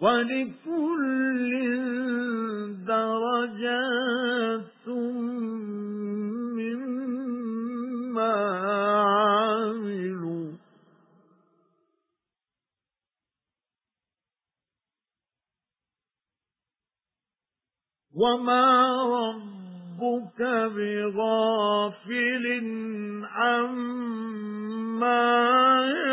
وَلِكُلٍّ دَرَجَاتٌ مِّمَّا عَمِلُوا. وَمَا رَبُّكَ بِغَافِلٍ عَمَّا يَعْمَلُونَ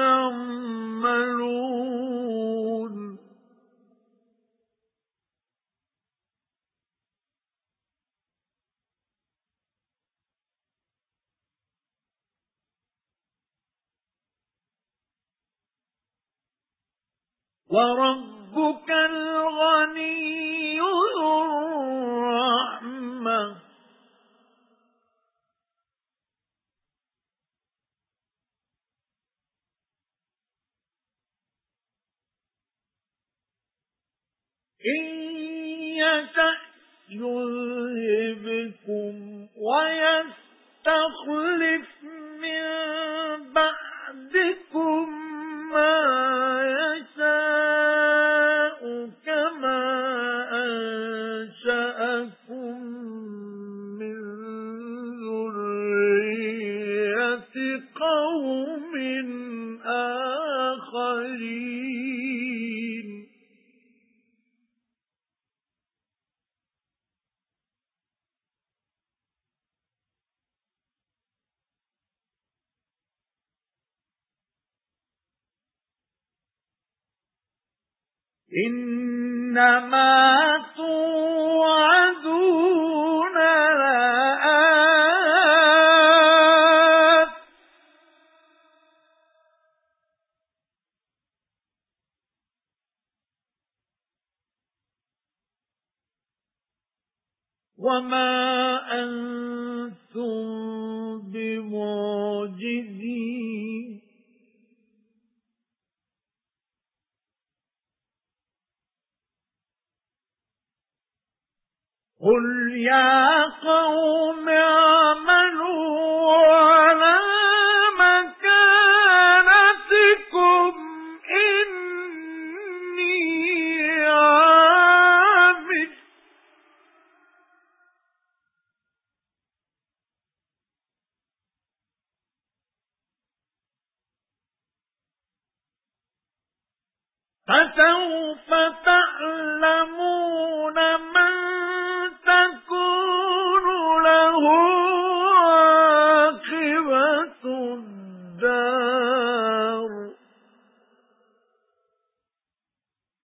وَرَبُّكَ الْغَنِيُّ ذُو الرَّحْمَةِ. إِن يَشَأْ يُذْهِبْكُمْ وَيَسْتَخْلِفْ ذُرِّيَّةِ قَوْمٍ آخَرِينَ. إِنَّمَا وَمَا أَنتُم بِمُعْجِزِينَ قُلْ يَا قَوْمِ فَسَوْفَ تَعْلَمُونَ مَنْ